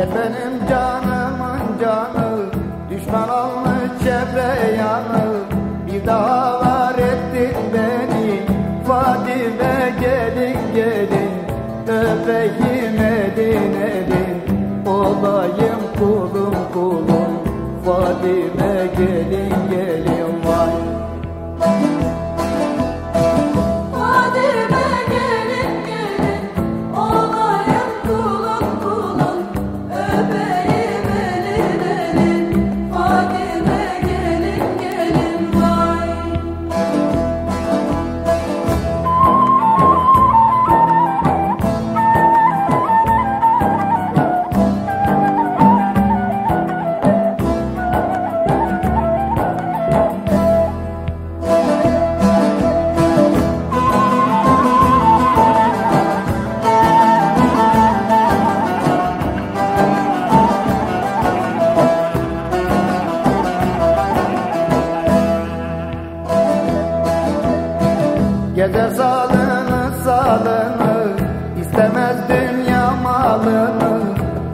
Gel benim canımın canı Düşman olmuş çevre yanı. Bir daha var ettin beni Fadime gelin gelin. Öpeyim elin elin Olayım kulum kulum. Fadime Gezer salını salını istemez dünya malını.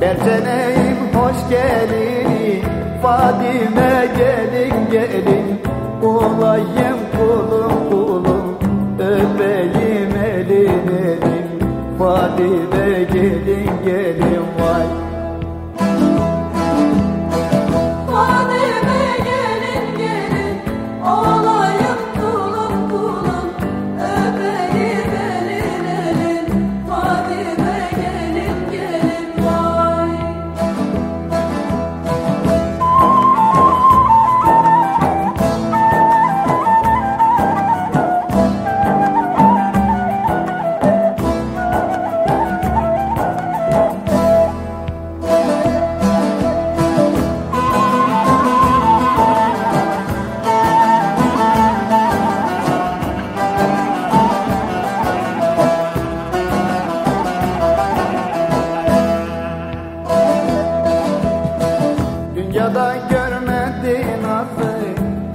Berçeneyim hoş gelini Fadime gelin gelin. Olayım kulum kulum Öpeyim elin elin Fadime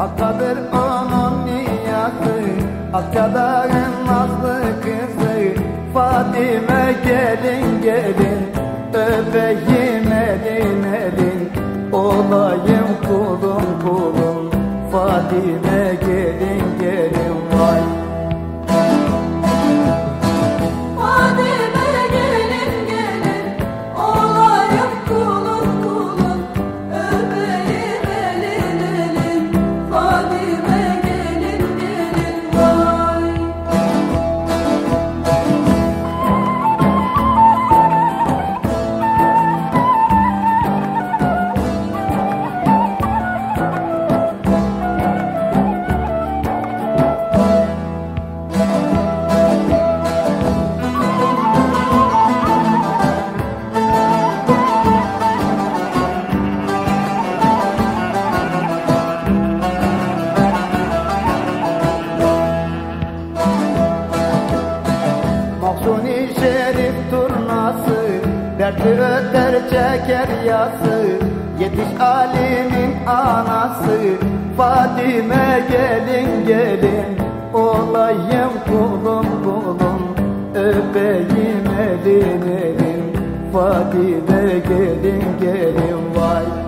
Hakkadır onun niyası Akkadağın nazlı kızı. Fatime gelin gelin Öpeyim elin elin Olayım kulum kulum Fatime Dertli öter çeker yası. Yetiş alimin anası. Fadime gelin gelin. Olayım kulum kulum. Öpeyim elin elin Fadime gelin gelin. Vay